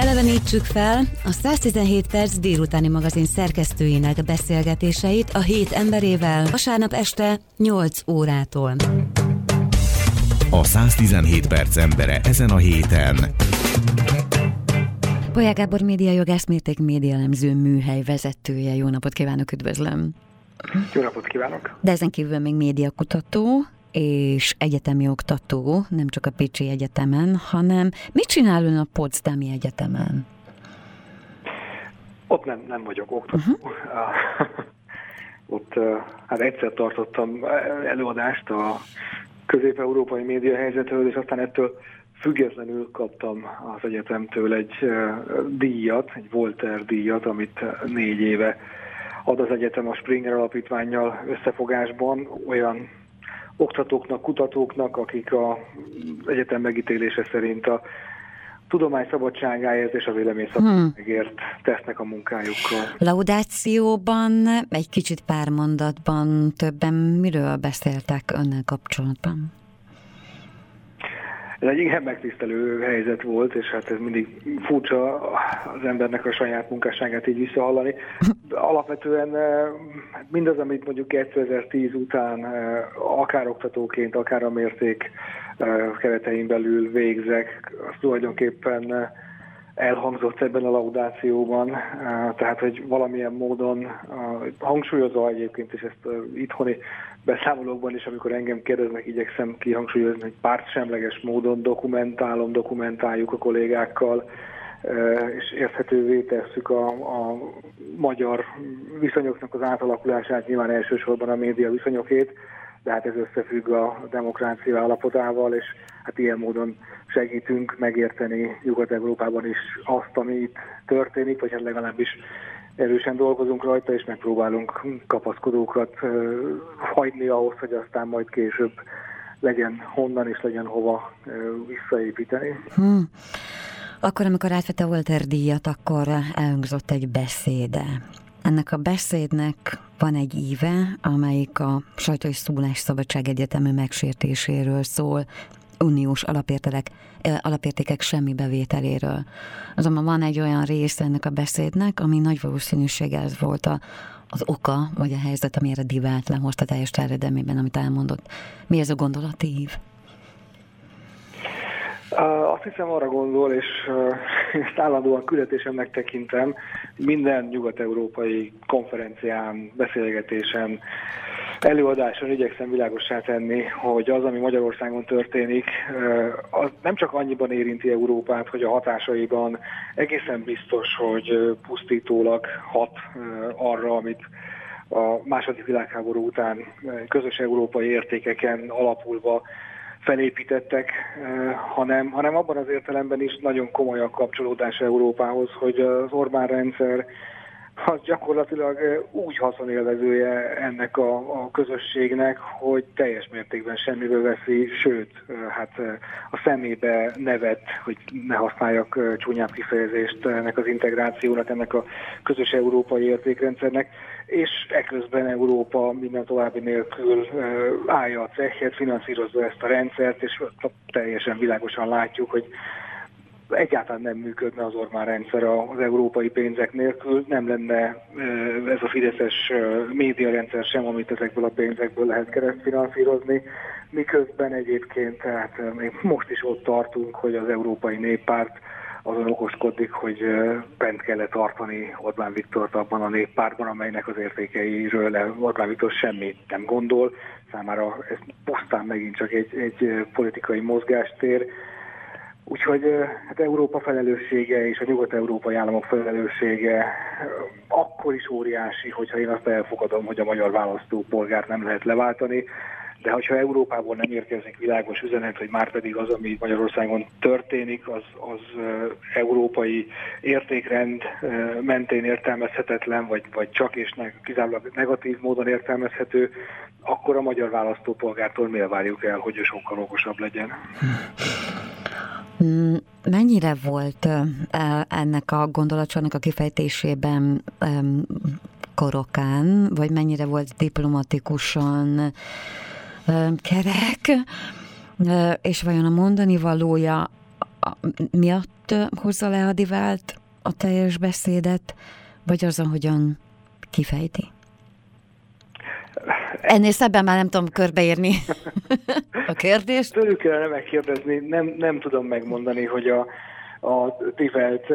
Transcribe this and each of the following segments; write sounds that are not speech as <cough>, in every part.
Elevenítsük fel a 117 perc délutáni magazin szerkesztőinek beszélgetéseit a hét emberével vasárnap este 8 órától. A 117 perc embere ezen a héten. Polyák Gábor média jogász, mérték média elemző műhely vezetője. Jó napot kívánok, üdvözlöm! Jó napot kívánok! De ezen kívül még médiakutató, és egyetemi oktató, nem csak a Pécsi Egyetemen, hanem mit csinál ön a Potsdami Egyetemen? Ott nem, nem vagyok oktató. Uh-huh. <laughs> Ott hát egyszer tartottam előadást a közép-európai média helyzetről, és aztán ettől függetlenül kaptam az egyetemtől egy díjat, egy Volter díjat, amit négy éve ad az egyetem a Springer alapítványjal összefogásban olyan oktatóknak, kutatóknak, akik a egyetem megítélése szerint a tudomány szabadságáért és a vélemény szabadságért hmm. tesznek a munkájukkal. Laudációban egy kicsit pár mondatban többen miről beszéltek önnel kapcsolatban? Ez egy igen megtisztelő helyzet volt, és hát ez mindig furcsa az embernek a saját munkásságát így visszahallani. Alapvetően eh, mindaz, amit mondjuk 2010 után eh, akár oktatóként, akár a mérték eh, keretein belül végzek, az tulajdonképpen elhangzott ebben a laudációban, tehát hogy valamilyen módon hangsúlyozva egyébként is ezt itthoni beszámolókban is, amikor engem kérdeznek, igyekszem kihangsúlyozni, hogy pártsemleges módon dokumentálom, dokumentáljuk a kollégákkal, és érthetővé tesszük a, a magyar viszonyoknak az átalakulását, nyilván elsősorban a média viszonyokét, de hát ez összefügg a demokrácia állapotával, és hát ilyen módon segítünk megérteni Nyugat-Európában is azt, ami itt történik, vagy hát legalábbis erősen dolgozunk rajta, és megpróbálunk kapaszkodókat hagyni ahhoz, hogy aztán majd később legyen honnan és legyen hova visszaépíteni. Hmm. Akkor, amikor átvette Walter díjat, akkor elhangzott egy beszéde. Ennek a beszédnek van egy íve, amelyik a sajtó és szabadság egyetemű megsértéséről szól, uniós alapértelek, alapértékek semmi bevételéről. Azonban van egy olyan rész ennek a beszédnek, ami nagy valószínűséggel ez volt a, az oka, vagy a helyzet, amire divált lehozta teljes terjedelmében, amit elmondott. Mi ez a gondolatív? Uh, azt hiszem arra gondol, és <laughs> ezt állandóan küldetésemnek tekintem, minden nyugat-európai konferencián, beszélgetésen, előadáson igyekszem világossá tenni, hogy az, ami Magyarországon történik, az nem csak annyiban érinti Európát, hogy a hatásaiban egészen biztos, hogy pusztítólag hat arra, amit a második világháború után közös európai értékeken alapulva felépítettek, hanem, hanem abban az értelemben is nagyon komoly a kapcsolódás Európához, hogy az Orbán rendszer az gyakorlatilag úgy haszonélvezője ennek a, a közösségnek, hogy teljes mértékben semmiből veszi, sőt, hát a szemébe nevet, hogy ne használjak csúnyább kifejezést ennek az integrációnak, ennek a közös európai értékrendszernek, és eközben Európa minden további nélkül állja a cechet, finanszírozza ezt a rendszert, és teljesen világosan látjuk, hogy egyáltalán nem működne az Orbán rendszer az európai pénzek nélkül, nem lenne ez a fideszes médiarendszer sem, amit ezekből a pénzekből lehet keresztfinanszírozni, miközben egyébként tehát még most is ott tartunk, hogy az Európai Néppárt azon okoskodik, hogy bent kellett tartani Orbán Viktort abban a néppártban, amelynek az értékeiről Orbán Viktor semmit nem gondol. Számára ez pusztán megint csak egy, egy politikai mozgástér, Úgyhogy hát Európa felelőssége és a nyugat-európai államok felelőssége akkor is óriási, hogyha én azt elfogadom, hogy a magyar választópolgárt nem lehet leváltani, de hogyha Európából nem érkezik világos üzenet, hogy már pedig az, ami Magyarországon történik, az, az európai értékrend mentén értelmezhetetlen, vagy, vagy csak és kizárólag negatív módon értelmezhető, akkor a magyar választópolgártól miért várjuk el, hogy ő sokkal okosabb legyen? Mm, mennyire volt ennek a gondolatsornak a kifejtésében korokán, vagy mennyire volt diplomatikusan kerek, és vajon a mondani valója miatt hozza le a divált a teljes beszédet, vagy az, ahogyan kifejti? Ennél szebben már nem tudom körbeírni a kérdést. Tőlük kellene megkérdezni, nem, nem tudom megmondani, hogy a, a Tivelt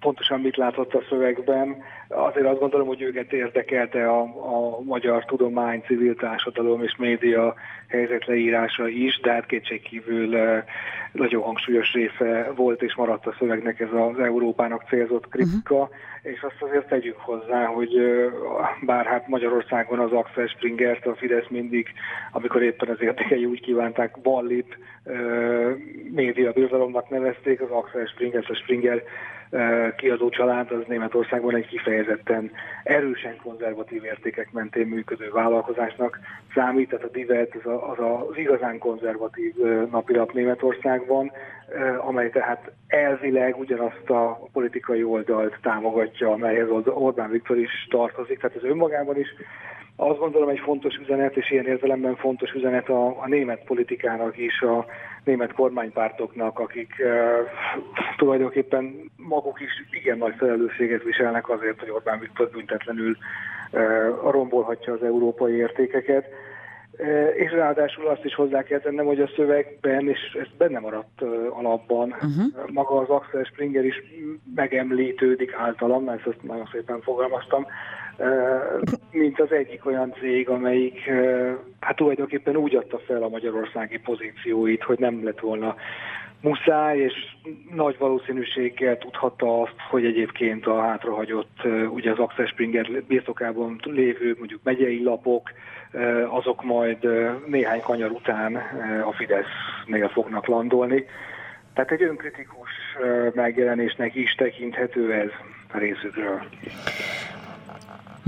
pontosan mit látott a szövegben. Azért azt gondolom, hogy őket érdekelte a, a magyar tudomány, civil társadalom és média helyzetleírása is, de hát kétségkívül nagyon hangsúlyos része volt és maradt a szövegnek ez az Európának célzott kritika, uh-huh. és azt azért tegyük hozzá, hogy bár hát Magyarországon az Axel Springert a Fidesz mindig, amikor éppen az értékei úgy kívánták, ballit média birodalomnak nevezték, az Axel Springer, a Springer kiadó család az Németországban egy kifejezetten erősen konzervatív értékek mentén működő vállalkozásnak számít, tehát a Divet az, a, az, a, az igazán konzervatív napilap Németországban, amely tehát elvileg ugyanazt a politikai oldalt támogatja, amelyhez Orbán Viktor is tartozik, tehát ez önmagában is azt gondolom egy fontos üzenet, és ilyen értelemben fontos üzenet a, a német politikának is, a német kormánypártoknak, akik tulajdonképpen maguk is igen nagy felelősséget viselnek azért, hogy Orbán Viktor büntetlenül rombolhatja az európai értékeket. És ráadásul azt is hozzá kell tennem, hogy a szövegben, és ez benne maradt alapban, uh-huh. maga az Axel Springer is megemlítődik általam, mert ezt nagyon szépen fogalmaztam, mint az egyik olyan cég, amelyik hát tulajdonképpen úgy adta fel a magyarországi pozícióit, hogy nem lett volna muszáj, és nagy valószínűséggel tudhatta azt, hogy egyébként a hátrahagyott, ugye az Axel Springer birtokában lévő mondjuk megyei lapok, azok majd néhány kanyar után a Fidesznél fognak landolni. Tehát egy önkritikus megjelenésnek is tekinthető ez a részükről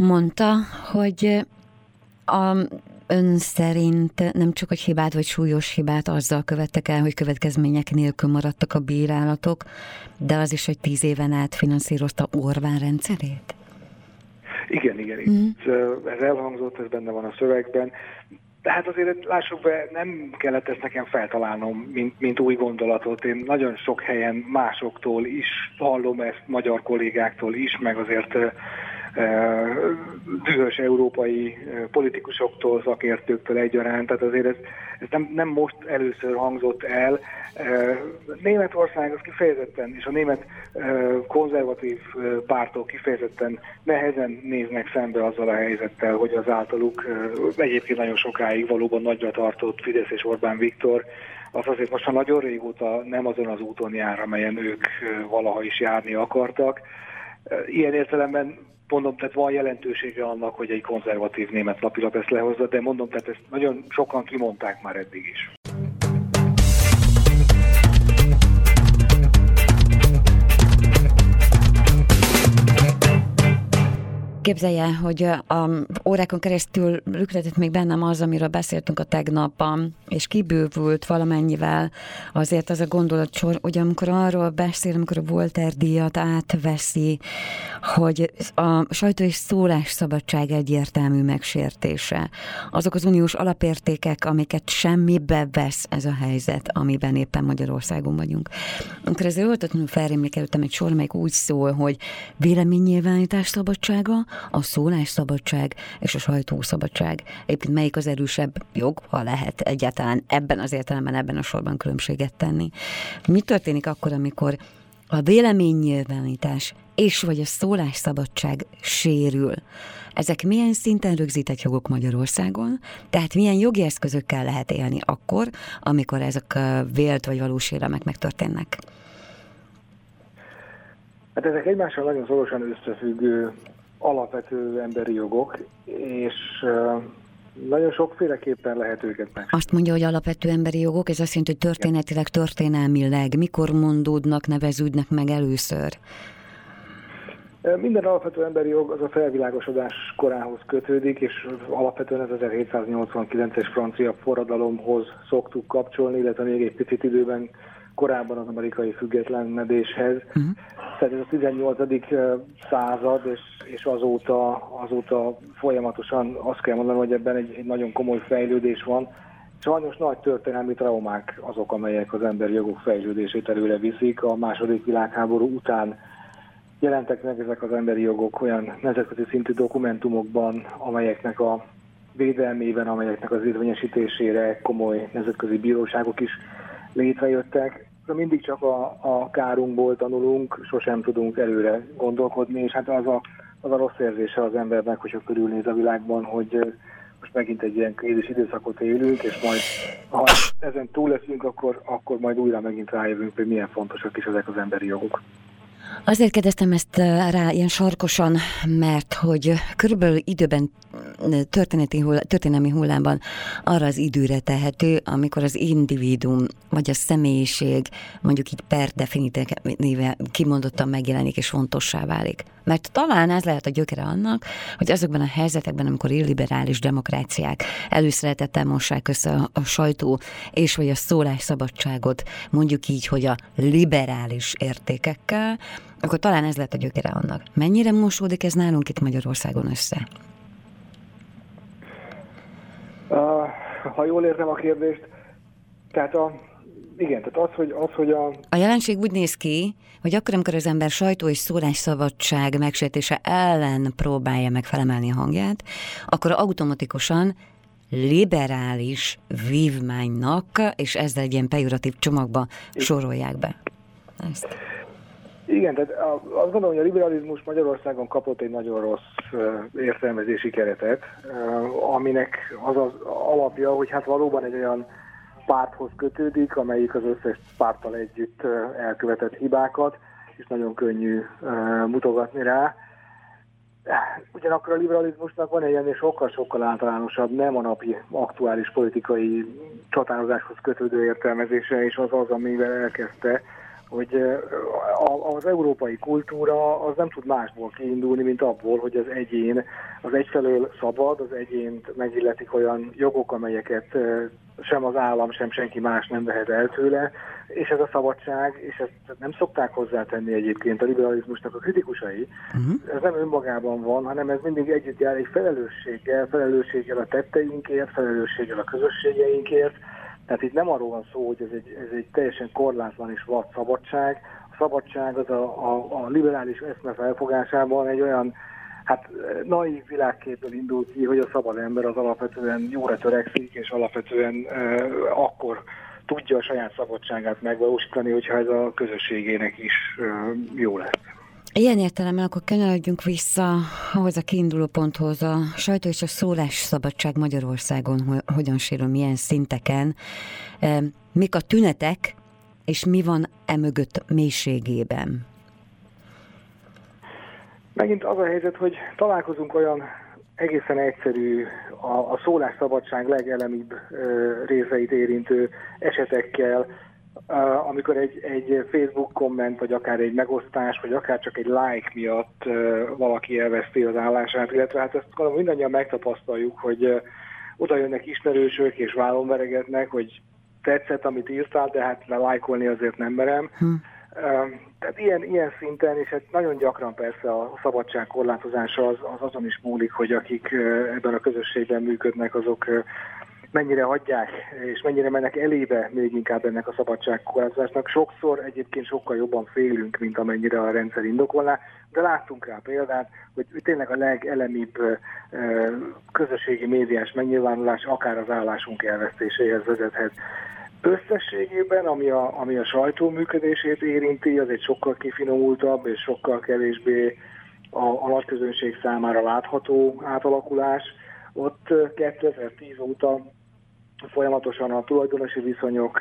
mondta, hogy a ön szerint nem csak egy hibát vagy súlyos hibát azzal követtek el, hogy következmények nélkül maradtak a bírálatok, de az is, hogy tíz éven át finanszírozta Orbán rendszerét? Igen, igen, mm. ez elhangzott, ez benne van a szövegben. De hát azért lássuk be, nem kellett ezt nekem feltalálnom, mint, mint új gondolatot. Én nagyon sok helyen másoktól is hallom ezt, magyar kollégáktól is, meg azért dühös európai politikusoktól, szakértőktől egyaránt, tehát azért ez, ez nem, nem most először hangzott el. Németország az kifejezetten, és a német konzervatív pártok kifejezetten nehezen néznek szembe azzal a helyzettel, hogy az általuk egyébként nagyon sokáig valóban nagyra tartott Fidesz és Orbán Viktor az azért most már nagyon régóta nem azon az úton jár, amelyen ők valaha is járni akartak. Ilyen értelemben mondom, tehát van jelentősége annak, hogy egy konzervatív német napilap ezt lehozza, de mondom, tehát ezt nagyon sokan kimondták már eddig is. Képzelje, hogy a órákon keresztül lüktetett még bennem az, amiről beszéltünk a tegnap, és kibővült valamennyivel azért az a gondolatsor, hogy amikor arról beszél, amikor a Volter díjat átveszi, hogy a sajtó és szabadság egyértelmű megsértése. Azok az uniós alapértékek, amiket semmibe vesz ez a helyzet, amiben éppen Magyarországon vagyunk. Amikor ezért oltatlanul felrémlik előttem egy sor, melyik úgy szól, hogy véleménynyilvánítás szabadsága, a szólásszabadság és a sajtószabadság. Egyébként melyik az erősebb jog, ha lehet egyáltalán ebben az értelemben, ebben a sorban különbséget tenni. Mi történik akkor, amikor a véleménynyilvánítás és vagy a szólásszabadság sérül. Ezek milyen szinten rögzített jogok Magyarországon? Tehát milyen jogi eszközökkel lehet élni akkor, amikor ezek a vélt vagy valós élemek megtörténnek? Hát ezek egymással nagyon szorosan összefüggő alapvető emberi jogok, és nagyon sokféleképpen lehet őket meg. Azt mondja, hogy alapvető emberi jogok, ez azt jelenti, hogy történetileg, történelmileg, mikor mondódnak, neveződnek meg először? Minden alapvető emberi jog az a felvilágosodás korához kötődik, és alapvetően ez 1789-es francia forradalomhoz szoktuk kapcsolni, illetve még egy picit időben korábban az amerikai függetlenedéshez. Uh-huh. Ez a 18. század, és, és azóta, azóta folyamatosan azt kell mondanom, hogy ebben egy, egy nagyon komoly fejlődés van, Sajnos nagy történelmi traumák azok, amelyek az emberi jogok fejlődését előre viszik. A második világháború után jelentek meg ezek az emberi jogok olyan nemzetközi szintű dokumentumokban, amelyeknek a védelmében, amelyeknek az érvényesítésére komoly nemzetközi bíróságok is létrejöttek. Mindig csak a, a kárunkból tanulunk, sosem tudunk előre gondolkodni, és hát az a, az a rossz érzése az embernek, hogyha körülnéz a világban, hogy most megint egy ilyen krízis időszakot élünk, és majd ha ezen túl leszünk, akkor, akkor majd újra megint rájövünk, hogy milyen fontosak is ezek az emberi jogok. Azért kérdeztem ezt rá ilyen sarkosan, mert hogy körülbelül időben történeti hull, történelmi hullámban arra az időre tehető, amikor az individuum vagy a személyiség mondjuk így per definitíve kimondottan megjelenik és fontossá válik. Mert talán ez lehet a gyökere annak, hogy azokban a helyzetekben, amikor illiberális demokráciák előszeretettel mossák össze a, sajtó és vagy a szólásszabadságot, mondjuk így, hogy a liberális értékekkel, akkor talán ez lehet a gyökere annak. Mennyire mosódik ez nálunk itt Magyarországon össze? Uh, ha jól értem a kérdést, tehát a, igen, tehát az, hogy, az, hogy a... A jelenség úgy néz ki, hogy akkor, amikor az ember sajtó és szólásszabadság megsértése ellen próbálja meg felemelni a hangját, akkor automatikusan liberális vívmánynak, és ezzel egy ilyen pejoratív csomagba sorolják be. Ezt. Igen, tehát azt gondolom, hogy a liberalizmus Magyarországon kapott egy nagyon rossz értelmezési keretet, aminek az az alapja, hogy hát valóban egy olyan párthoz kötődik, amelyik az összes párttal együtt elkövetett hibákat, és nagyon könnyű mutogatni rá. Ugyanakkor a liberalizmusnak van egy ennél sokkal-sokkal általánosabb, nem a napi aktuális politikai csatározáshoz kötődő értelmezése, és az az, amivel elkezdte hogy az európai kultúra az nem tud másból kiindulni, mint abból, hogy az egyén az egyfelől szabad, az egyént megilletik olyan jogok, amelyeket sem az állam, sem senki más nem vehet el tőle, és ez a szabadság, és ezt nem szokták hozzátenni egyébként a liberalizmusnak a kritikusai, uh-huh. ez nem önmagában van, hanem ez mindig együtt jár egy felelősséggel, felelősséggel a tetteinkért, felelősséggel a közösségeinkért, tehát itt nem arról van szó, hogy ez egy, ez egy teljesen korlátlan és vad szabadság. A szabadság az a, a, a liberális eszme felfogásában egy olyan hát naív világképből indul ki, hogy a szabad ember az alapvetően jóra törekszik, és alapvetően e, akkor tudja a saját szabadságát megvalósítani, hogyha ez a közösségének is e, jó lesz. Ilyen értelemben akkor kanyarodjunk vissza ahhoz a kiinduló ponthoz, a sajtó és a szólás szabadság Magyarországon hogyan sérül, milyen szinteken, mik a tünetek, és mi van emögött mélységében? Megint az a helyzet, hogy találkozunk olyan egészen egyszerű, a, a szólásszabadság legelemibb részeit érintő esetekkel, amikor egy, egy Facebook komment, vagy akár egy megosztás, vagy akár csak egy like miatt valaki elveszti az állását, illetve hát ezt gondolom mindannyian megtapasztaljuk, hogy oda jönnek ismerősök és vállon veregetnek, hogy tetszett, amit írtál, de hát lelájkolni azért nem merem. Hm. Tehát ilyen, ilyen szinten, és hát nagyon gyakran persze a szabadság korlátozása az, az azon is múlik, hogy akik ebben a közösségben működnek, azok mennyire hagyják, és mennyire mennek elébe még inkább ennek a szabadságkorlátozásnak. Sokszor egyébként sokkal jobban félünk, mint amennyire a rendszer indokolná, de láttunk rá példát, hogy tényleg a legelemibb közösségi médiás megnyilvánulás akár az állásunk elvesztéséhez vezethet. Összességében, ami a, ami a sajtó működését érinti, az egy sokkal kifinomultabb és sokkal kevésbé a, a nagy közönség számára látható átalakulás. Ott 2010 óta folyamatosan a tulajdonosi viszonyok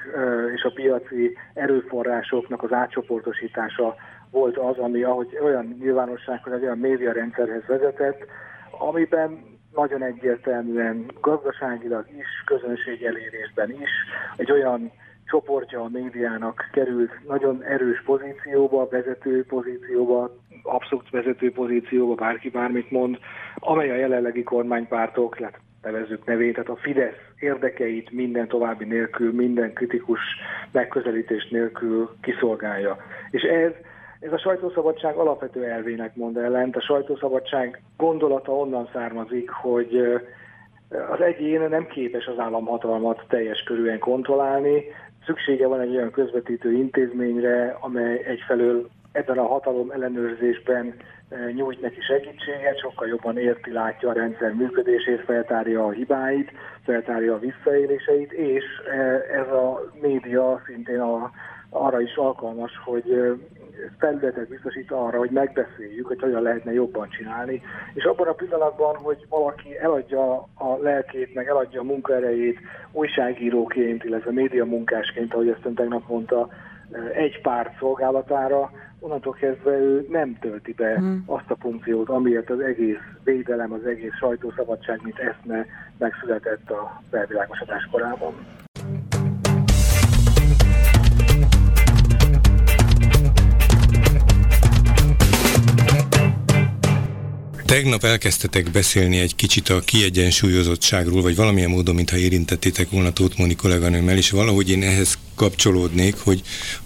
és a piaci erőforrásoknak az átcsoportosítása volt az, ami ahogy olyan nyilvánossághoz, egy olyan médiarendszerhez vezetett, amiben nagyon egyértelműen gazdaságilag is, közönség elérésben is egy olyan csoportja a médiának került nagyon erős pozícióba, vezető pozícióba, abszolút vezető pozícióba, bárki bármit mond, amely a jelenlegi kormánypártok, illetve nevezzük nevét, tehát a Fidesz érdekeit minden további nélkül, minden kritikus megközelítés nélkül kiszolgálja. És ez, ez a sajtószabadság alapvető elvének mond ellent. A sajtószabadság gondolata onnan származik, hogy Az egyén nem képes az államhatalmat teljes körűen kontrollálni, szüksége van egy olyan közvetítő intézményre, amely egyfelől ebben a hatalom ellenőrzésben nyújt neki segítséget, sokkal jobban érti, látja a rendszer működését, feltárja a hibáit, feltárja a visszaéléseit, és ez a média szintén a, arra is alkalmas, hogy felületet biztosít arra, hogy megbeszéljük, hogy hogyan lehetne jobban csinálni, és abban a pillanatban, hogy valaki eladja a lelkét, meg eladja a munkaerejét újságíróként, illetve média munkásként, ahogy ezt ön tegnap mondta, egy párt szolgálatára, onnantól kezdve ő nem tölti be hmm. azt a funkciót, amiért az egész védelem, az egész sajtószabadság, mint eszme megszületett a felvilágosodás korában. Tegnap elkezdtetek beszélni egy kicsit a kiegyensúlyozottságról, vagy valamilyen módon, mintha érintettétek volna Tóth Móni kolléganőmmel, és valahogy én ehhez kapcsolódnék, hogy,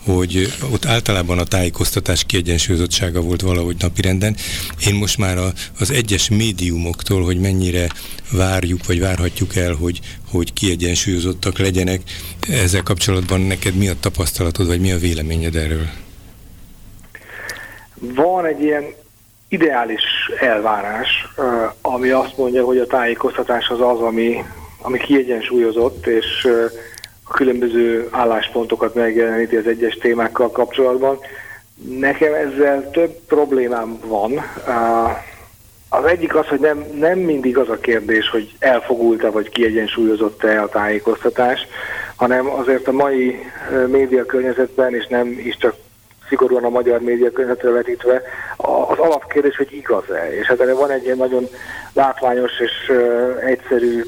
hogy ott általában a tájékoztatás kiegyensúlyozottsága volt valahogy napirenden. Én most már a, az egyes médiumoktól, hogy mennyire várjuk, vagy várhatjuk el, hogy, hogy kiegyensúlyozottak legyenek, ezzel kapcsolatban neked mi a tapasztalatod, vagy mi a véleményed erről? Van egy ilyen ideális elvárás, ami azt mondja, hogy a tájékoztatás az az, ami, ami kiegyensúlyozott, és a különböző álláspontokat megjeleníti az egyes témákkal kapcsolatban. Nekem ezzel több problémám van. Az egyik az, hogy nem, nem mindig az a kérdés, hogy elfogulta vagy kiegyensúlyozott-e a tájékoztatás, hanem azért a mai média környezetben, és nem is csak szigorúan a magyar média környezetre vetítve, az alapkérdés, hogy igaz-e. És hát erre van egy ilyen nagyon látványos és egyszerű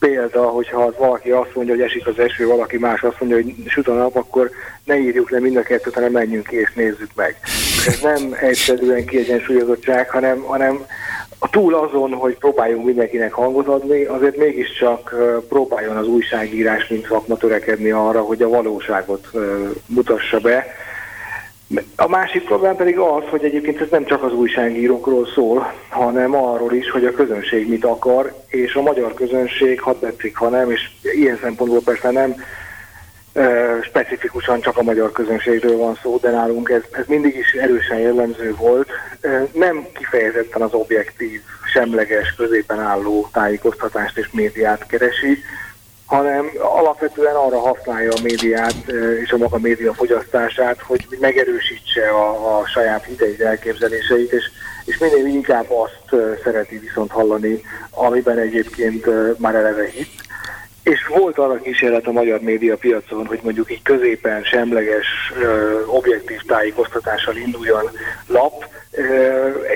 példa, hogyha az valaki azt mondja, hogy esik az eső, valaki más azt mondja, hogy süt a nap, akkor ne írjuk le mind a kettőt, hanem menjünk ki és nézzük meg. Ez nem egyszerűen kiegyensúlyozottság, hanem, hanem a túl azon, hogy próbáljunk mindenkinek hangot adni, azért mégiscsak próbáljon az újságírás, mint szakma törekedni arra, hogy a valóságot mutassa be, a másik problém pedig az, hogy egyébként ez nem csak az újságírókról szól, hanem arról is, hogy a közönség mit akar, és a magyar közönség, ha tetszik, ha nem, és ilyen szempontból persze nem specifikusan csak a magyar közönségről van szó, de nálunk ez, ez mindig is erősen jellemző volt. Nem kifejezetten az objektív, semleges, középen álló tájékoztatást és médiát keresi, hanem alapvetően arra használja a médiát és a maga média fogyasztását, hogy megerősítse a, a saját idei elképzeléseit, és, és minél inkább azt szereti viszont hallani, amiben egyébként már eleve hit. És volt arra kísérlet a magyar média piacon, hogy mondjuk így középen semleges, objektív tájékoztatással induljon lap,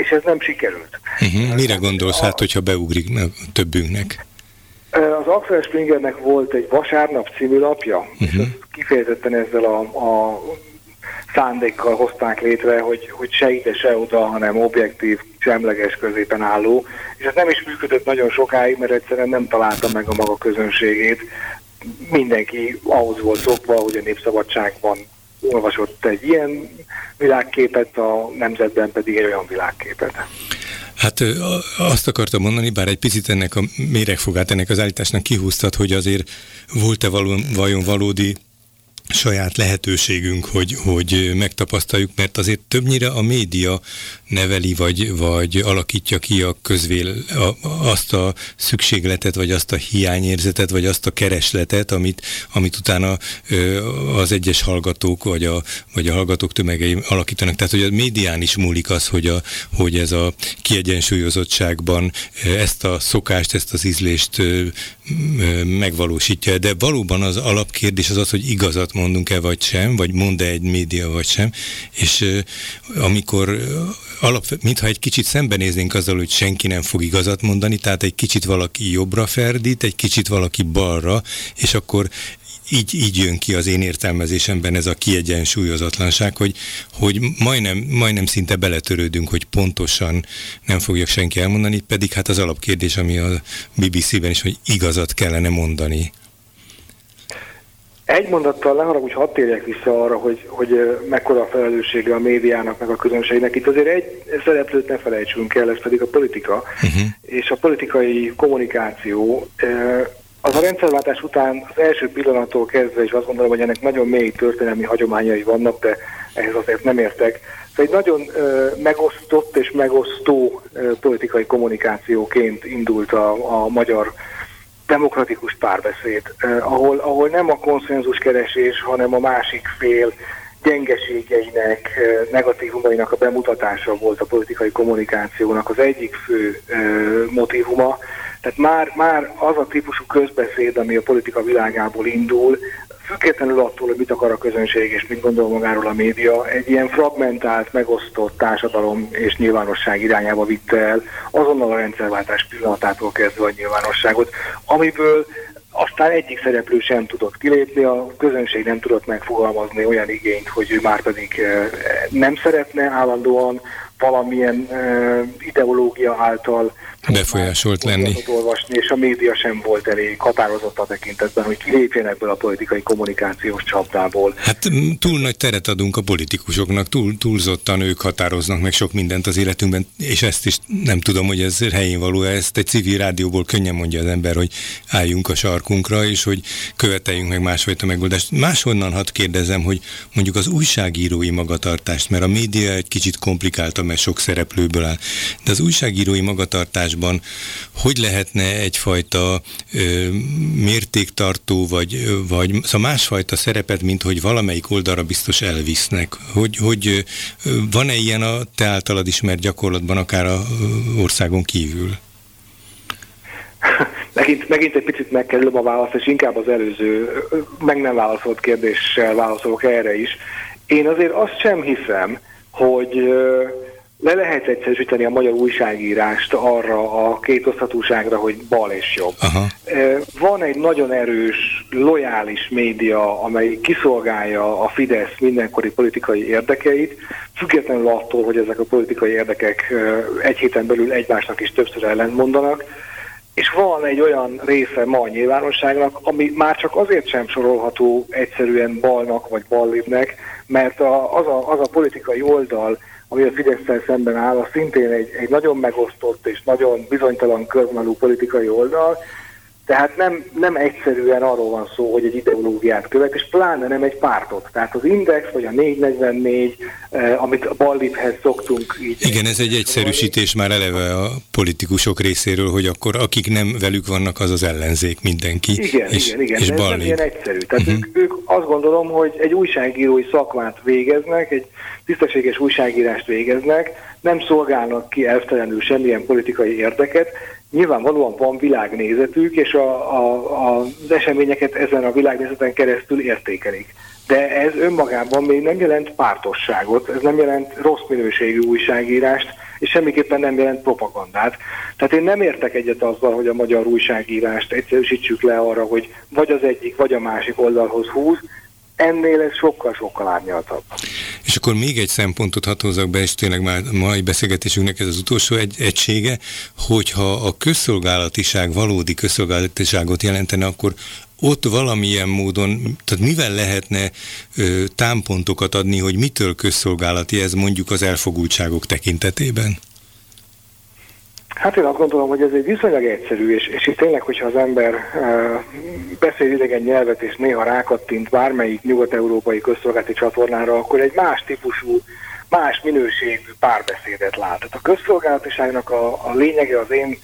és ez nem sikerült. Uh-huh. Mire gondolsz hát, hogyha beugrik többünknek? Az Axel Springernek volt egy Vasárnap című lapja, uh-huh. és mhm. kifejezetten ezzel a, a szándékkal hozták létre, hogy, hogy se ide, se oda, hanem objektív, semleges középen álló. És ez nem is működött nagyon sokáig, mert egyszerűen nem találta meg a maga közönségét. Mindenki ahhoz volt szokva, hogy a Népszabadságban olvasott egy ilyen világképet, a nemzetben pedig egy olyan világképet. Hát azt akartam mondani, bár egy picit ennek a méregfogát, ennek az állításnak kihúztad, hogy azért volt-e való, vajon valódi saját lehetőségünk, hogy, hogy megtapasztaljuk, mert azért többnyire a média neveli, vagy, vagy alakítja ki a közvél a, azt a szükségletet, vagy azt a hiányérzetet, vagy azt a keresletet, amit, amit utána ö, az egyes hallgatók, vagy a, vagy a hallgatók tömegei alakítanak. Tehát, hogy a médián is múlik az, hogy, a, hogy ez a kiegyensúlyozottságban ezt a szokást, ezt az ízlést ö, ö, megvalósítja. De valóban az alapkérdés az az, hogy igazat mondunk-e vagy sem, vagy mond-e egy média vagy sem, és amikor alap, mintha egy kicsit szembenéznénk azzal, hogy senki nem fog igazat mondani, tehát egy kicsit valaki jobbra ferdít, egy kicsit valaki balra, és akkor így, így jön ki az én értelmezésemben ez a kiegyensúlyozatlanság, hogy, hogy majdnem, majdnem szinte beletörődünk, hogy pontosan nem fogja senki elmondani, pedig hát az alapkérdés, ami a BBC-ben is, hogy igazat kellene mondani. Egy mondattal leharag, hogy hadd térjek vissza arra, hogy, hogy mekkora a felelőssége a médiának, meg a közönségnek. Itt azért egy szereplőt ne felejtsünk el, ez pedig a politika. Uh-huh. És a politikai kommunikáció az a rendszerváltás után az első pillanattól kezdve, és azt gondolom, hogy ennek nagyon mély történelmi hagyományai vannak, de ehhez azért nem értek. Szóval egy nagyon ö, megosztott és megosztó ö, politikai kommunikációként indult a, a magyar demokratikus párbeszéd, eh, ahol, ahol nem a konszenzus keresés, hanem a másik fél gyengeségeinek, eh, negatívumainak a bemutatása volt a politikai kommunikációnak az egyik fő eh, motivuma. Tehát már, már az a típusú közbeszéd, ami a politika világából indul, függetlenül attól, hogy mit akar a közönség és mit gondol magáról a média, egy ilyen fragmentált, megosztott társadalom és nyilvánosság irányába vitte el azonnal a rendszerváltás pillanatától kezdve a nyilvánosságot, amiből aztán egyik szereplő sem tudott kilépni, a közönség nem tudott megfogalmazni olyan igényt, hogy ő már pedig eh, nem szeretne állandóan valamilyen uh, ideológia által befolyásolt lenni. Olvasni, és a média sem volt elég határozott a tekintetben, hogy kilépjen ebből a politikai kommunikációs csapdából. Hát túl nagy teret adunk a politikusoknak, túl, túlzottan ők határoznak meg sok mindent az életünkben, és ezt is nem tudom, hogy ez helyén való, ezt egy civil rádióból könnyen mondja az ember, hogy álljunk a sarkunkra, és hogy követeljünk meg másfajta megoldást. Máshonnan hadd kérdezem, hogy mondjuk az újságírói magatartást, mert a média egy kicsit komplikáltabb mert sok szereplőből áll. De az újságírói magatartásban hogy lehetne egyfajta ö, mértéktartó, vagy, vagy szóval másfajta szerepet, mint hogy valamelyik oldalra biztos elvisznek? Hogy, hogy van-e ilyen a te általad ismert gyakorlatban, akár a országon kívül? <laughs> Megint, megint egy picit megkerülöm a választ, és inkább az előző meg nem válaszolt kérdéssel válaszolok erre is. Én azért azt sem hiszem, hogy le lehet egyszerűsíteni a magyar újságírást arra a két oszthatóságra, hogy bal és jobb. Aha. Van egy nagyon erős, lojális média, amely kiszolgálja a Fidesz mindenkori politikai érdekeit, függetlenül attól, hogy ezek a politikai érdekek egy héten belül egymásnak is többször ellentmondanak, és van egy olyan része ma a nyilvánosságnak, ami már csak azért sem sorolható egyszerűen balnak vagy ballibnek, mert az, a, az a politikai oldal, ami a fidesz szemben áll, az szintén egy, egy nagyon megosztott és nagyon bizonytalan körvonalú politikai oldal, tehát nem, nem egyszerűen arról van szó, hogy egy ideológiát követ, és pláne nem egy pártot. Tehát az Index vagy a 444, eh, amit a Balliphez szoktunk így... Igen, ez egy egyszerűsítés már eleve a politikusok részéről, hogy akkor akik nem velük vannak, az az ellenzék mindenki. Igen, és, igen, igen. És ez nem ilyen egyszerű. Tehát uh-huh. ők, ők azt gondolom, hogy egy újságírói szakmát végeznek, egy tisztességes újságírást végeznek, nem szolgálnak ki elvtelenül semmilyen politikai érdeket, nyilvánvalóan van világnézetük, és a, a, az eseményeket ezen a világnézeten keresztül értékelik. De ez önmagában még nem jelent pártosságot, ez nem jelent rossz minőségű újságírást, és semmiképpen nem jelent propagandát. Tehát én nem értek egyet azzal, hogy a magyar újságírást egyszerűsítsük le arra, hogy vagy az egyik, vagy a másik oldalhoz húz, ennél ez sokkal-sokkal árnyaltabb. És akkor még egy szempontot hadd hozzak be, és tényleg már mai beszélgetésünknek ez az utolsó egy, egysége, hogyha a közszolgálatiság valódi közszolgálatiságot jelentene, akkor ott valamilyen módon, tehát mivel lehetne ö, támpontokat adni, hogy mitől közszolgálati ez mondjuk az elfogultságok tekintetében? Hát én azt gondolom, hogy ez egy viszonylag egyszerű, és, és itt tényleg, hogyha az ember uh, beszél idegen nyelvet, és néha rákattint bármelyik nyugat-európai közszolgálati csatornára, akkor egy más típusú, más minőségű párbeszédet lát. Tehát a közszolgálatiságnak a, a lényege az én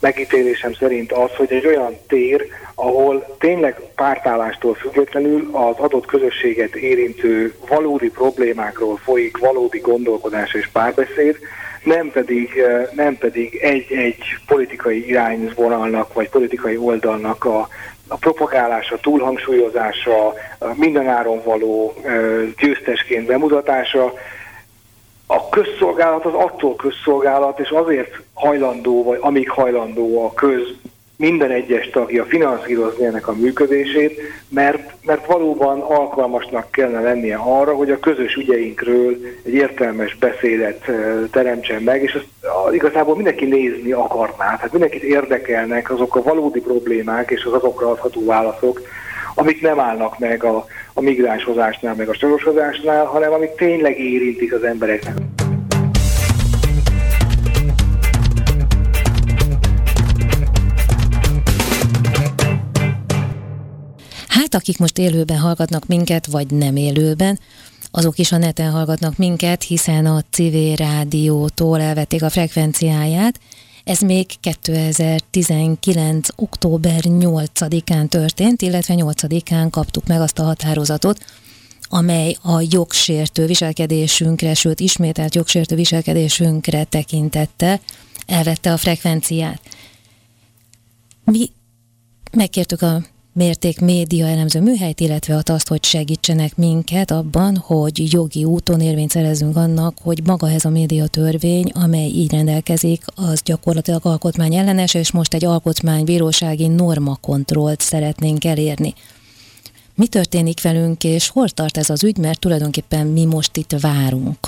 megítélésem szerint az, hogy egy olyan tér, ahol tényleg pártállástól függetlenül az adott közösséget érintő valódi problémákról folyik valódi gondolkodás és párbeszéd, nem pedig, nem pedig egy-egy politikai irányvonalnak vagy politikai oldalnak a, a propagálása, túlhangsúlyozása, mindenáron való győztesként bemutatása. A közszolgálat az attól közszolgálat, és azért hajlandó, vagy amíg hajlandó a köz minden egyes tagja finanszírozni ennek a működését, mert, mert valóban alkalmasnak kellene lennie arra, hogy a közös ügyeinkről egy értelmes beszédet teremtsen meg, és azt igazából mindenki nézni akarná, tehát mindenkit érdekelnek azok a valódi problémák és az azokra adható válaszok, amik nem állnak meg a, a migránshozásnál, meg a sorosozásnál, hanem amik tényleg érintik az embereknek. Hát akik most élőben hallgatnak minket, vagy nem élőben, azok is a neten hallgatnak minket, hiszen a CV rádiótól elvették a frekvenciáját. Ez még 2019. október 8-án történt, illetve 8-án kaptuk meg azt a határozatot, amely a jogsértő viselkedésünkre, sőt ismételt jogsértő viselkedésünkre tekintette, elvette a frekvenciát. Mi megkértük a mérték média elemző műhelyt, illetve azt, hogy segítsenek minket abban, hogy jogi úton érvényt szerezünk annak, hogy maga ez a média törvény, amely így rendelkezik, az gyakorlatilag alkotmány ellenes, és most egy alkotmánybírósági normakontrollt szeretnénk elérni. Mi történik velünk, és hol tart ez az ügy, mert tulajdonképpen mi most itt várunk?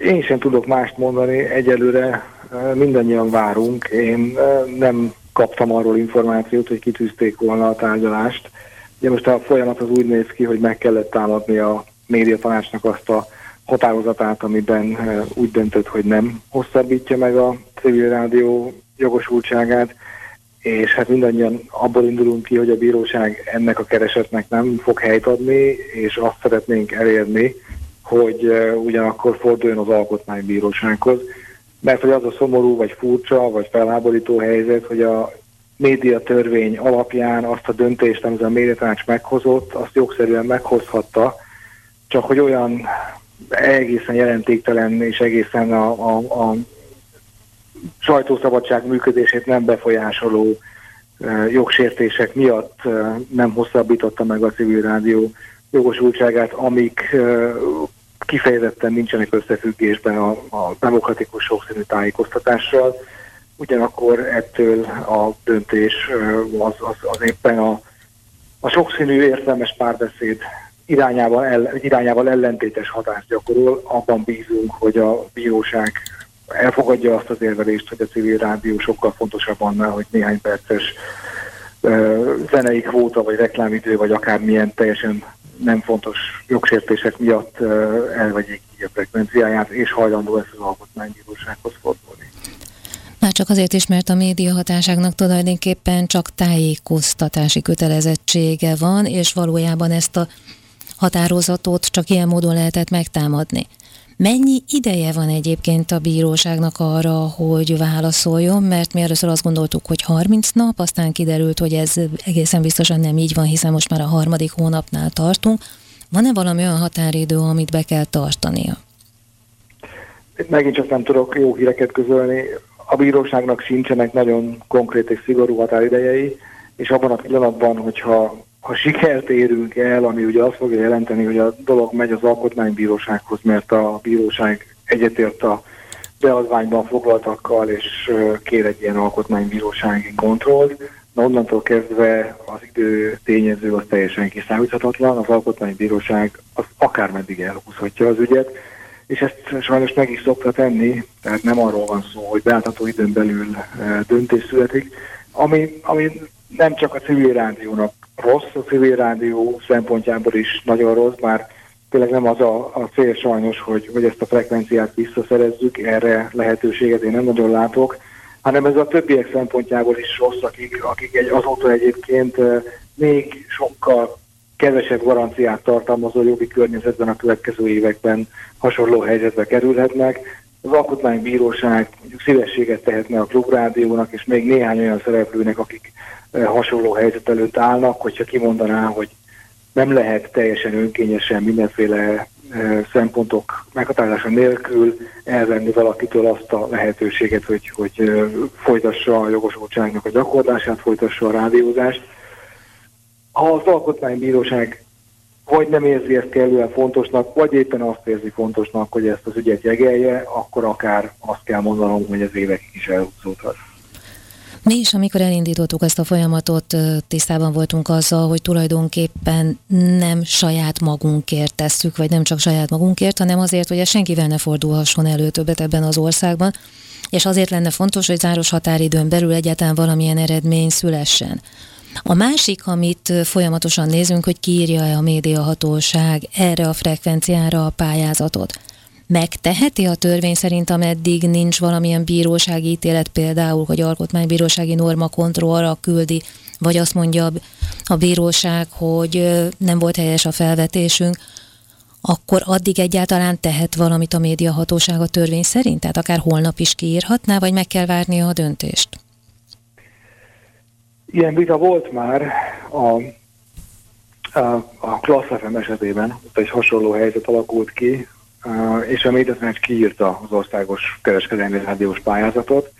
Én sem tudok mást mondani, egyelőre mindannyian várunk. Én nem kaptam arról információt, hogy kitűzték volna a tárgyalást. Ugye most a folyamat az úgy néz ki, hogy meg kellett támadni a médiatanácsnak azt a határozatát, amiben eh, úgy döntött, hogy nem hosszabbítja meg a civil rádió jogosultságát, és hát mindannyian abból indulunk ki, hogy a bíróság ennek a keresetnek nem fog helyt adni, és azt szeretnénk elérni, hogy eh, ugyanakkor forduljon az alkotmánybírósághoz mert hogy az a szomorú, vagy furcsa, vagy felháborító helyzet, hogy a média törvény alapján azt a döntést, amit a médiatanács meghozott, azt jogszerűen meghozhatta, csak hogy olyan egészen jelentéktelen és egészen a, a, a sajtószabadság működését nem befolyásoló jogsértések miatt nem hosszabbította meg a civil rádió jogosultságát, amik kifejezetten nincsenek összefüggésben a, a demokratikus sokszínű tájékoztatással, ugyanakkor ettől a döntés az, az, az éppen a, a sokszínű értelmes párbeszéd irányával, el, irányával ellentétes hatást gyakorol. Abban bízunk, hogy a bíróság elfogadja azt az érvelést, hogy a civil rádió sokkal fontosabb annál, hogy néhány perces uh, zenei kvóta, vagy reklámidő, vagy akármilyen teljesen nem fontos jogsértések miatt elvegyék ki a frekvenciáját, és hajlandó ezt az alkotmánybírósághoz fordulni. Már csak azért is, mert a média hatáságnak tulajdonképpen csak tájékoztatási kötelezettsége van, és valójában ezt a határozatot csak ilyen módon lehetett megtámadni. Mennyi ideje van egyébként a bíróságnak arra, hogy válaszoljon, mert mi először azt gondoltuk, hogy 30 nap, aztán kiderült, hogy ez egészen biztosan nem így van, hiszen most már a harmadik hónapnál tartunk. Van-e valami olyan határidő, amit be kell tartania? Megint csak nem tudok jó híreket közölni. A bíróságnak sincsenek nagyon konkrét és szigorú határidejei, és abban a pillanatban, hogyha ha sikert érünk el, ami ugye azt fogja jelenteni, hogy a dolog megy az alkotmánybírósághoz, mert a bíróság egyetért a beadványban foglaltakkal, és kér egy ilyen alkotmánybírósági kontrollt. Na onnantól kezdve az idő tényező az teljesen kiszámíthatatlan, az alkotmánybíróság az akármeddig elhúzhatja az ügyet, és ezt sajnos meg is szokta tenni, tehát nem arról van szó, hogy beáltató időn belül döntés születik, ami, ami nem csak a civil rádiónak rossz, a civil rádió szempontjából is nagyon rossz, már tényleg nem az a, a cél sajnos, hogy, hogy ezt a frekvenciát visszaszerezzük, erre lehetőséget én nem nagyon látok, hanem ez a többiek szempontjából is rossz, akik, akik egy, azóta egyébként még sokkal kevesebb garanciát tartalmazó jogi környezetben a következő években hasonló helyzetbe kerülhetnek. Az Alkotmánybíróság szívességet tehetne a klubrádiónak, és még néhány olyan szereplőnek, akik hasonló helyzet előtt állnak, hogyha kimondaná, hogy nem lehet teljesen önkényesen mindenféle szempontok meghatározása nélkül elvenni valakitől azt a lehetőséget, hogy, hogy folytassa a jogosultságnak a gyakorlását, folytassa a rádiózást. Ha az alkotmánybíróság vagy nem érzi ezt kellően fontosnak, vagy éppen azt érzi fontosnak, hogy ezt az ügyet jegelje, akkor akár azt kell mondanom, hogy ez évekig is elhúzódhat. Mi is, amikor elindítottuk ezt a folyamatot, tisztában voltunk azzal, hogy tulajdonképpen nem saját magunkért tesszük, vagy nem csak saját magunkért, hanem azért, hogy ez senkivel ne fordulhasson elő többet ebben az országban, és azért lenne fontos, hogy záros határidőn belül egyáltalán valamilyen eredmény szülessen. A másik, amit folyamatosan nézünk, hogy kiírja-e a médiahatóság erre a frekvenciára a pályázatot. Megteheti a törvény szerint, ameddig nincs valamilyen bírósági ítélet, például, hogy alkotmánybírósági norma kontrollra küldi, vagy azt mondja a bíróság, hogy nem volt helyes a felvetésünk, akkor addig egyáltalán tehet valamit a médiahatóság a törvény szerint? Tehát akár holnap is kiírhatná, vagy meg kell várnia a döntést? Ilyen vita volt már a, a, a Klassz FM esetében, ott egy hasonló helyzet alakult ki, és a Médiatanács kiírta az országos kereskedelmi rádiós pályázatot,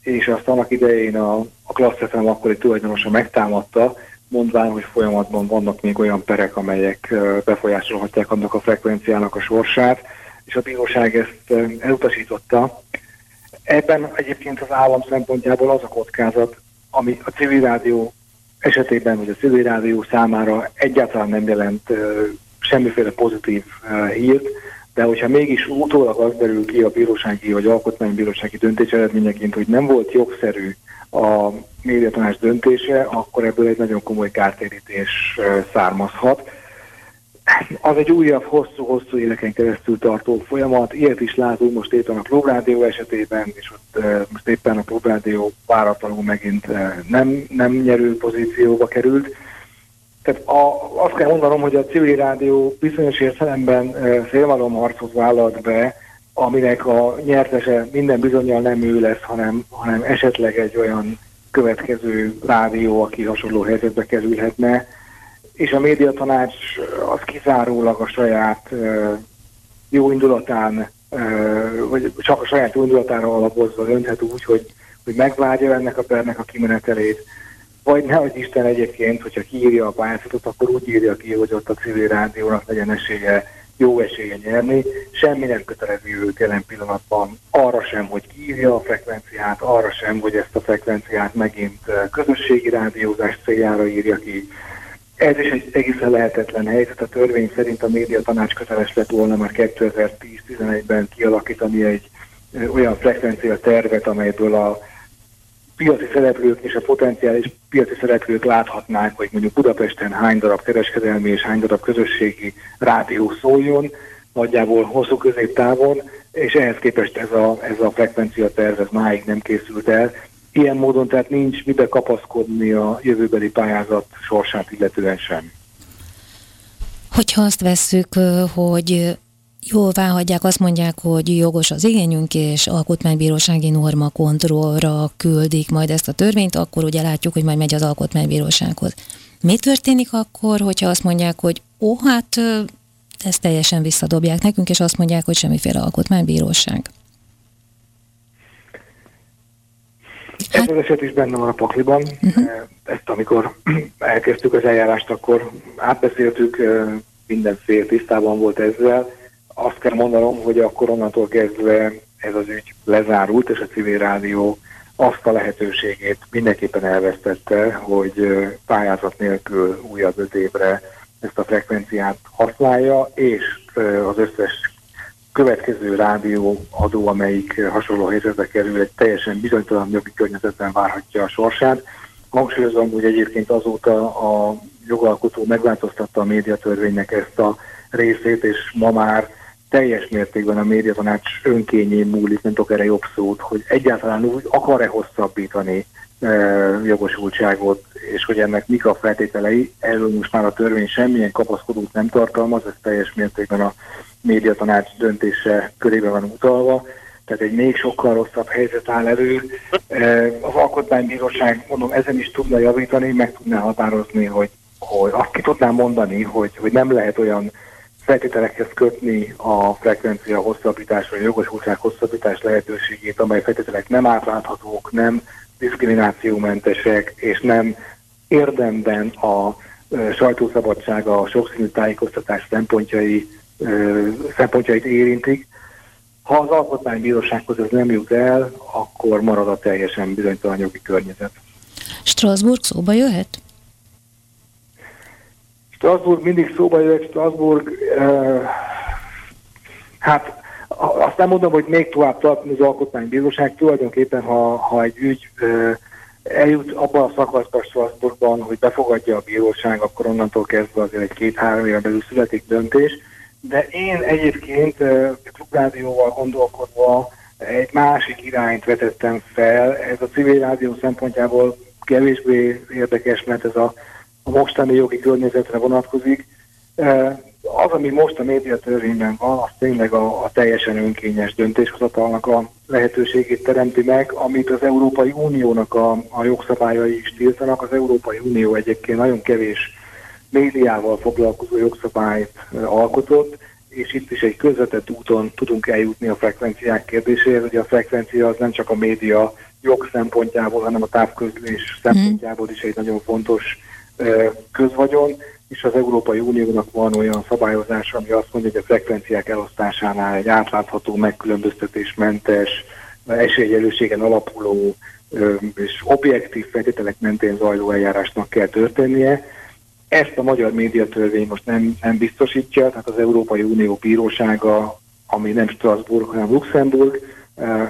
és azt annak idején a, a Klassz FM akkori tulajdonosa megtámadta, mondván, hogy folyamatban vannak még olyan perek, amelyek befolyásolhatják annak a frekvenciának a sorsát, és a bíróság ezt elutasította. Ebben egyébként az állam szempontjából az a kockázat, ami a civil rádió esetében, vagy a civil rádió számára egyáltalán nem jelent semmiféle pozitív hírt, de hogyha mégis utólag az derül ki a bírósági vagy alkotmánybírósági döntés eredményeként, hogy nem volt jogszerű a médiatanás döntése, akkor ebből egy nagyon komoly kártérítés származhat. Az egy újabb, hosszú-hosszú éveken keresztül tartó folyamat. Ilyet is látunk most éppen a Klubrádió esetében, és ott most éppen a Klubrádió váratlanul megint nem, nem nyerő pozícióba került. Tehát a, azt kell mondanom, hogy a civil rádió bizonyos értelemben félmalomharcot vállalt be, aminek a nyertese minden bizonyal nem ő lesz, hanem, hanem esetleg egy olyan következő rádió, aki hasonló helyzetbe kerülhetne, és a médiatanács az kizárólag a saját jó indulatán, vagy csak a saját jó indulatára alapozva dönthet úgy, hogy, hogy megvárja ennek a pernek a kimenetelét, vagy nehogy Isten egyébként, hogyha kiírja a pályázatot, akkor úgy írja ki, hogy ott a civil rádiónak legyen esélye jó esélye nyerni. Semmi nem kötelező őt jelen pillanatban arra sem, hogy kiírja a frekvenciát, arra sem, hogy ezt a frekvenciát megint eh, közösségi rádiózás céljára írja ki. Ez is egy egészen lehetetlen helyzet. A törvény szerint a média tanács köteles lett volna már 2010-11-ben kialakítani egy eh, olyan frekvencia tervet, amelyből a piaci szereplők és a potenciális piaci szereplők láthatnák, hogy mondjuk Budapesten hány darab kereskedelmi és hány darab közösségi rádió szóljon, nagyjából hosszú középtávon, és ehhez képest ez a, ez a frekvencia terv ez máig nem készült el. Ilyen módon tehát nincs mibe kapaszkodni a jövőbeli pályázat sorsát illetően sem. Hogyha azt vesszük, hogy jóvá hagyják, azt mondják, hogy jogos az igényünk, és alkotmánybírósági norma kontrollra küldik majd ezt a törvényt, akkor ugye látjuk, hogy majd megy az alkotmánybírósághoz. Mi történik akkor, hogyha azt mondják, hogy ó, hát ezt teljesen visszadobják nekünk, és azt mondják, hogy semmiféle alkotmánybíróság? Hát... Ez az eset is benne van a pakliban. Uh-huh. Ezt amikor <clears throat> elkezdtük az eljárást, akkor átbeszéltük, minden fél tisztában volt ezzel, azt kell mondanom, hogy a koronától kezdve ez az ügy lezárult, és a civil rádió azt a lehetőségét mindenképpen elvesztette, hogy pályázat nélkül újabb öt évre ezt a frekvenciát használja, és az összes következő rádióadó, amelyik hasonló helyzetbe kerül, egy teljesen bizonytalan jogi környezetben várhatja a sorsát. Hangsúlyozom, hogy egyébként azóta a jogalkotó megváltoztatta a médiatörvénynek ezt a részét, és ma már teljes mértékben a médiatanács önkényén múlik, nem tudok erre jobb szót, hogy egyáltalán úgy akar-e hosszabbítani e, jogosultságot, és hogy ennek mik a feltételei, erről most már a törvény semmilyen kapaszkodót nem tartalmaz, ez teljes mértékben a médiatanács döntése körében van utalva, tehát egy még sokkal rosszabb helyzet áll elő. E, az Alkotmánybíróság, mondom, ezen is tudna javítani, meg tudná határozni, hogy, hogy azt ki tudnám mondani, hogy, hogy nem lehet olyan feltételekhez kötni a frekvencia hosszabbítás vagy a jogosultság hosszabbítás lehetőségét, amely feltételek nem átláthatók, nem diszkriminációmentesek, és nem érdemben a sajtószabadsága, a sokszínű tájékoztatás szempontjai, szempontjait érintik. Ha az alkotmánybírósághoz ez nem jut el, akkor marad a teljesen bizonytalan jogi környezet. Strasbourg szóba jöhet? Strasbourg mindig szóba jött, Strasbourg, uh, hát azt nem mondom, hogy még tovább tartani az alkotmánybíróság, tulajdonképpen ha, ha egy ügy uh, eljut abban a szakaszban Strasbourgban, hogy befogadja a bíróság, akkor onnantól kezdve azért egy két-három éve belül születik döntés. De én egyébként klubrádióval gondolkodva egy másik irányt vetettem fel. Ez a civil rádió szempontjából kevésbé érdekes, mert ez a, a mostani jogi környezetre vonatkozik. Az, ami most a médiatörvényben van, az tényleg a, a teljesen önkényes döntéshozatalnak a lehetőségét teremti meg, amit az Európai Uniónak a, a jogszabályai is tiltanak. Az Európai Unió egyébként nagyon kevés médiával foglalkozó jogszabályt alkotott, és itt is egy közvetett úton tudunk eljutni a frekvenciák kérdéséhez. Ugye a frekvencia az nem csak a média jog szempontjából, hanem a távközlés szempontjából is egy nagyon fontos közvagyon, és az Európai Uniónak van olyan szabályozása, ami azt mondja, hogy a frekvenciák elosztásánál egy átlátható, megkülönböztetésmentes, esélyegyelőségen alapuló és objektív feltételek mentén zajló eljárásnak kell történnie. Ezt a magyar médiatörvény most nem, nem biztosítja, tehát az Európai Unió bírósága, ami nem Strasbourg, hanem Luxemburg,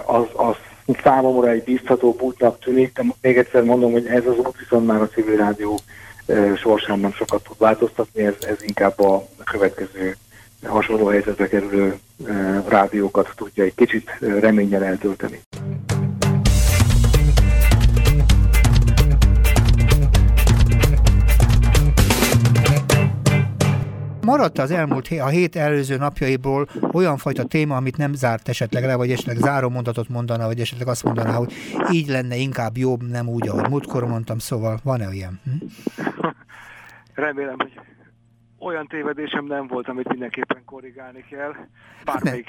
az, az számomra egy biztató útnak tűnik, de még egyszer mondom, hogy ez az út viszont már a civil rádió sorsán nem sokat tud változtatni, ez, ez inkább a következő hasonló helyzetbe kerülő rádiókat tudja egy kicsit reménnyel eltölteni. Maradt az elmúlt a hét előző napjaiból olyan fajta téma, amit nem zárt esetleg le, vagy esetleg záró mondatot mondana, vagy esetleg azt mondaná, hogy így lenne inkább jobb, nem úgy, ahogy múltkor mondtam, szóval van-e olyan? Hm? Remélem, hogy olyan tévedésem nem volt, amit mindenképpen korrigálni kell. Bármelyik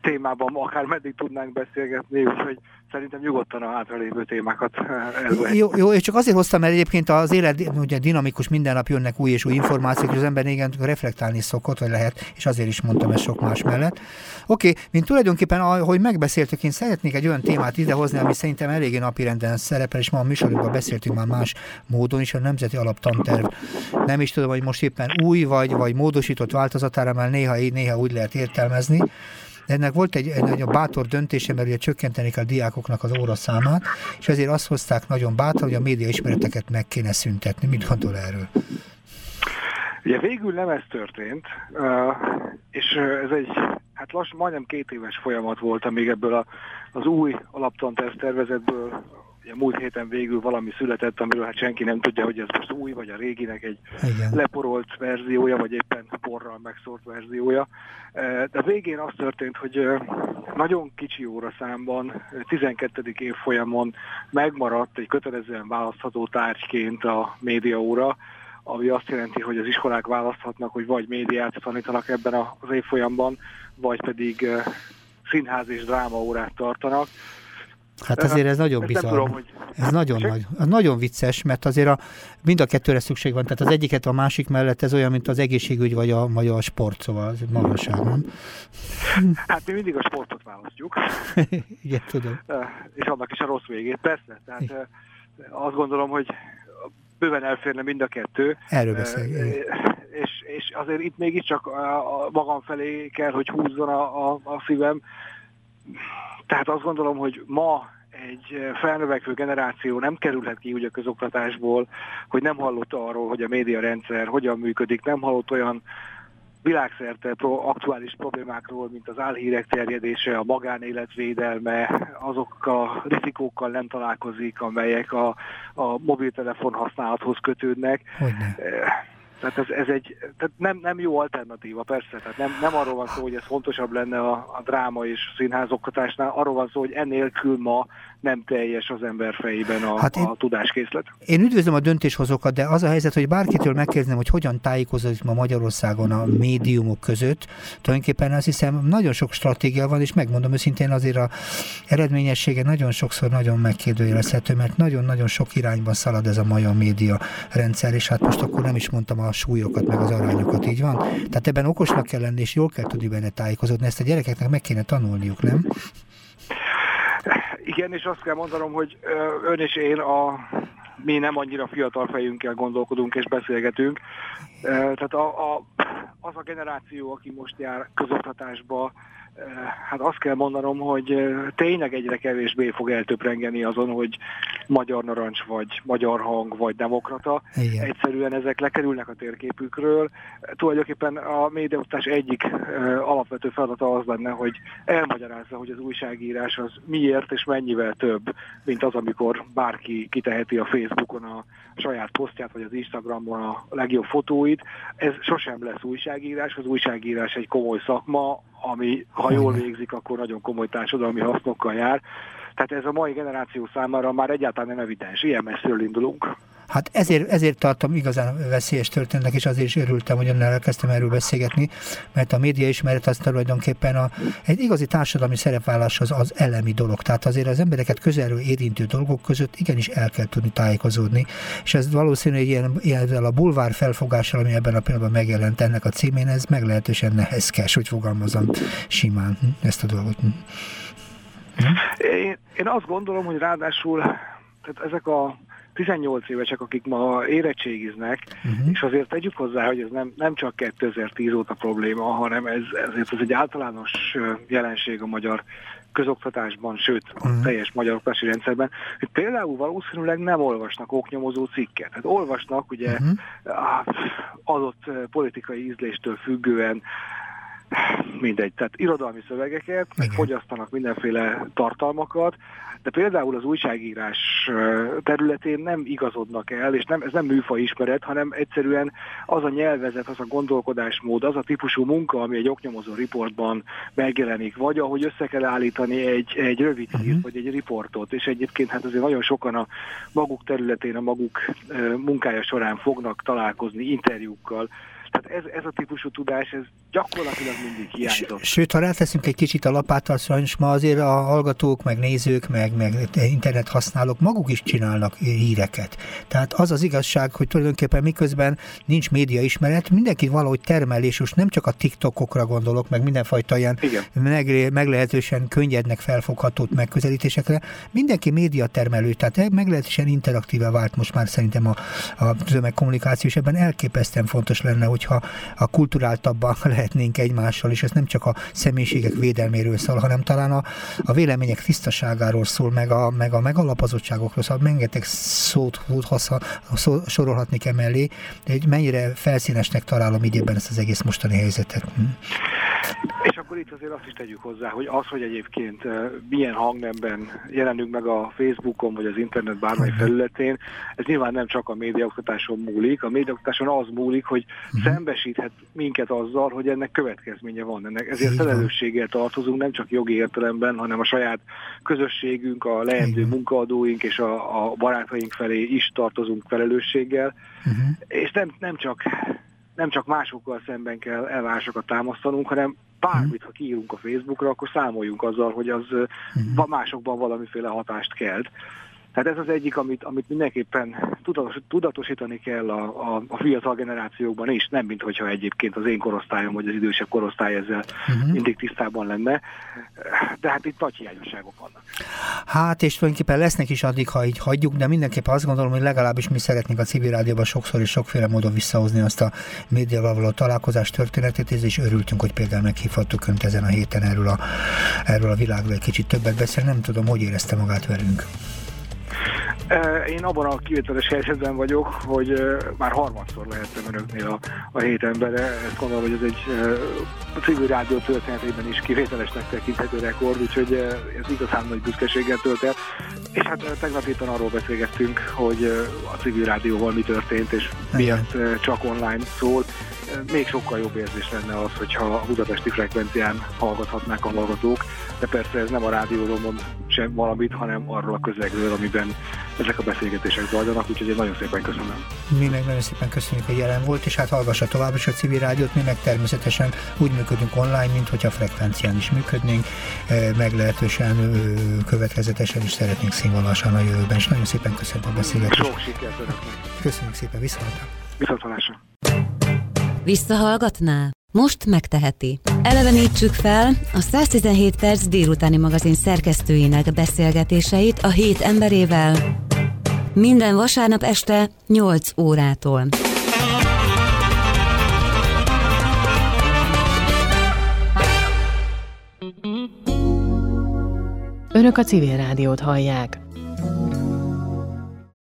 témában akár meddig tudnánk beszélgetni, úgyhogy szerintem nyugodtan a hátralévő témákat elvehetjük. Jó, jó, és csak azért hoztam, mert egyébként az élet ugye dinamikus, minden nap jönnek új és új információk, és az ember igen reflektálni szokott, vagy lehet, és azért is mondtam ezt sok más mellett. Oké, okay, mint tulajdonképpen, ahogy megbeszéltük, én szeretnék egy olyan témát idehozni, ami szerintem eléggé napirenden szerepel, és ma a műsorunkban beszéltünk már más módon is, a Nemzeti Alaptanterv. Nem is tudom, hogy most éppen új vagy, vagy módosított változatára, mert néha így, néha úgy lehet értelmezni. De ennek volt egy, egy nagyon bátor döntése, mert ugye csökkenteni kell a diákoknak az óra számát, és ezért azt hozták nagyon bátor, hogy a média ismereteket meg kéne szüntetni. Mit gondol erről? Ugye végül nem ez történt, és ez egy, hát lassan majdnem két éves folyamat volt, amíg ebből a, az új alaptanterv tervezetből ugye múlt héten végül valami született, amiről hát senki nem tudja, hogy ez most új, vagy a réginek egy Igen. leporolt verziója, vagy éppen porral megszórt verziója. De a végén az történt, hogy nagyon kicsi óra számban, 12. év folyamon megmaradt egy kötelezően választható tárgyként a média óra, ami azt jelenti, hogy az iskolák választhatnak, hogy vagy médiát tanítanak ebben az évfolyamban, vagy pedig színház és dráma órát tartanak. Hát azért ez nagyon bizarr. Tudom, hogy... Ez nagyon nagy, ez nagyon vicces, mert azért a, mind a kettőre szükség van. Tehát az egyiket a másik mellett ez olyan, mint az egészségügy vagy a, vagy a sport, szóval ez marhaság, nem? <laughs> Hát mi mindig a sportot választjuk. <laughs> Igen, tudom. És annak is a rossz végét, persze. Tehát azt gondolom, hogy bőven elférne mind a kettő. Erről beszélj. És, és azért itt mégiscsak magam felé kell, hogy húzzon a, a, a szívem, tehát azt gondolom, hogy ma egy felnövekvő generáció nem kerülhet ki úgy a közoktatásból, hogy nem hallott arról, hogy a médiarendszer hogyan működik, nem hallott olyan világszerte pro, aktuális problémákról, mint az álhírek terjedése, a magánélet védelme, azok a rizikókkal nem találkozik, amelyek a, a mobiltelefon használathoz kötődnek. Hogyne. Tehát ez, ez egy, tehát nem, nem jó alternatíva, persze. Tehát nem, nem arról van szó, hogy ez fontosabb lenne a, a dráma és színházoktatásnál, arról van szó, hogy enélkül ma nem teljes az ember fejében a, hát én, a tudáskészlet. Én üdvözlöm a döntéshozókat, de az a helyzet, hogy bárkitől megkérdezném, hogy hogyan tájékozódik ma Magyarországon a médiumok között, tulajdonképpen azt hiszem nagyon sok stratégia van, és megmondom őszintén azért a eredményessége nagyon sokszor nagyon megkérdőjelezhető, mert nagyon-nagyon sok irányban szalad ez a mai média rendszer, és hát most akkor nem is mondtam a súlyokat, meg az arányokat, így van? Tehát ebben okosnak kell lenni, és jól kell tudni benne tájékozódni, ezt a gyerekeknek meg kéne tanulniuk, nem? Igen, és azt kell mondanom, hogy ön és én a mi nem annyira fiatal fejünkkel gondolkodunk és beszélgetünk. Tehát a, a, az a generáció, aki most jár közoktatásba, hát azt kell mondanom, hogy tényleg egyre kevésbé fog eltöprengeni azon, hogy Magyar Narancs, vagy Magyar Hang, vagy Demokrata. Igen. Egyszerűen ezek lekerülnek a térképükről. Tulajdonképpen a médiaosztás egyik alapvető feladata az lenne, hogy elmagyarázza, hogy az újságírás az miért és mennyivel több, mint az, amikor bárki kiteheti a Facebookon a saját posztját, vagy az Instagramon a legjobb fotóit. Ez sosem lesz újságírás, az újságírás egy komoly szakma, ami ha jól végzik, akkor nagyon komoly társadalmi hasznokkal jár. Tehát ez a mai generáció számára már egyáltalán nem evidens, ilyen messziről indulunk. Hát ezért, ezért tartom igazán veszélyes történetnek, és azért is örültem, hogy önnel elkezdtem erről beszélgetni, mert a média ismeret az tulajdonképpen a, egy igazi társadalmi szerepvállás az, az elemi dolog. Tehát azért az embereket közelről érintő dolgok között igenis el kell tudni tájékozódni, és ez valószínűleg ilyen, ilyen a bulvár felfogással, ami ebben a pillanatban megjelent ennek a címén, ez meglehetősen nehezkes, hogy fogalmazom simán ezt a dolgot. Én, én azt gondolom, hogy ráadásul tehát ezek a 18 évesek, akik ma érettségiznek, uh-huh. és azért tegyük hozzá, hogy ez nem, nem csak 2010 óta probléma, hanem ez, ezért ez egy általános jelenség a magyar közoktatásban, sőt a uh-huh. teljes magyar oktatási rendszerben, hogy például valószínűleg nem olvasnak oknyomozó cikket. Hát olvasnak ugye uh-huh. adott politikai ízléstől függően mindegy, tehát irodalmi szövegeket, meg fogyasztanak mindenféle tartalmakat, de például az újságírás területén nem igazodnak el, és nem, ez nem műfaj ismeret, hanem egyszerűen az a nyelvezet, az a gondolkodásmód, az a típusú munka, ami egy oknyomozó riportban megjelenik, vagy ahogy össze kell állítani egy, egy rövid hírt, uh-huh. vagy egy riportot, és egyébként hát azért nagyon sokan a maguk területén, a maguk munkája során fognak találkozni interjúkkal, tehát ez, ez a típusú tudás, ez gyakorlatilag mindig hiányzott. Sőt, ha ráteszünk egy kicsit a lapáttal, sajnos ma azért a hallgatók, meg nézők, meg, meg internet használók maguk is csinálnak híreket. Tehát az az igazság, hogy tulajdonképpen miközben nincs média ismeret, mindenki valahogy termel, és most nem csak a TikTokokra gondolok, meg mindenfajta ilyen meg, meglehetősen könnyednek felfogható megközelítésekre, mindenki média termelő, tehát meglehetősen interaktíve vált most már szerintem a, a tömegkommunikáció, és ebben elképesztően fontos lenne, hogy hogyha a kulturáltabban <laughs> lehetnénk egymással, és ez nem csak a személyiségek védelméről szól, hanem talán a, a vélemények tisztaságáról szól, meg a, meg a megalapozottságokról szól, rengeteg szót hossza, szó, sorolhatnék emellé, de mennyire felszínesnek találom ebben ezt az egész mostani helyzetet. Hm. Akkor itt azért azt is tegyük hozzá, hogy az, hogy egyébként milyen hangnemben jelenünk meg a Facebookon vagy az internet bármely felületén, ez nyilván nem csak a médiaoktatáson múlik. A médiaoktatáson az múlik, hogy uh-huh. szembesíthet minket azzal, hogy ennek következménye van. Ennek, ezért felelősséggel tartozunk, nem csak jogi értelemben, hanem a saját közösségünk, a leendő munkaadóink és a, a barátaink felé is tartozunk felelősséggel. Uh-huh. És nem, nem csak nem csak másokkal szemben kell elvárásokat támasztanunk, hanem bármit, ha kiírunk a Facebookra, akkor számoljunk azzal, hogy az uh-huh. másokban valamiféle hatást kelt. Tehát ez az egyik, amit, amit mindenképpen tudatos, tudatosítani kell a, a, a fiatal generációkban is, nem mint hogyha egyébként az én korosztályom vagy az idősebb korosztály ezzel uh-huh. mindig tisztában lenne, de hát itt nagy hiányosságok vannak. Hát és tulajdonképpen lesznek is addig, ha így hagyjuk, de mindenképpen azt gondolom, hogy legalábbis mi szeretnénk a civil rádióban sokszor és sokféle módon visszahozni azt a médiával való találkozás történetét, és örültünk, hogy például meghívhattuk Önt ezen a héten erről a, erről a világról egy kicsit többet beszélni. Nem tudom, hogy érezte magát velünk. Én abban a kivételes helyzetben vagyok, hogy már harmadszor lehettem önöknél a, a hét embere. Ezt gondolom, hogy ez egy a civil rádió történetében is kivételesnek tekinthető rekord, úgyhogy ez igazán nagy büszkeséggel tölt el. És hát tegnap héten arról beszélgettünk, hogy a civil rádióval mi történt, és miért csak online szól még sokkal jobb érzés lenne az, hogyha a budapesti frekvencián hallgathatnák a hallgatók, de persze ez nem a rádióról mond sem valamit, hanem arról a közegről, amiben ezek a beszélgetések zajlanak, úgyhogy én nagyon szépen köszönöm. Mi meg nagyon szépen köszönjük, hogy jelen volt, és hát hallgassa tovább is a civil rádiót, mi meg természetesen úgy működünk online, mint hogyha frekvencián is működnénk, meglehetősen következetesen is szeretnénk színvonalasan a jövőben, és nagyon szépen köszönöm a beszélgetést. Sok sikert önöknek. Köszönjük szépen, viszontlátásra. Viszontlátásra. Visszahallgatná? Most megteheti. Elevenítsük fel a 117 perc délutáni magazin szerkesztőinek beszélgetéseit a hét emberével minden vasárnap este 8 órától. Önök a civil rádiót hallják.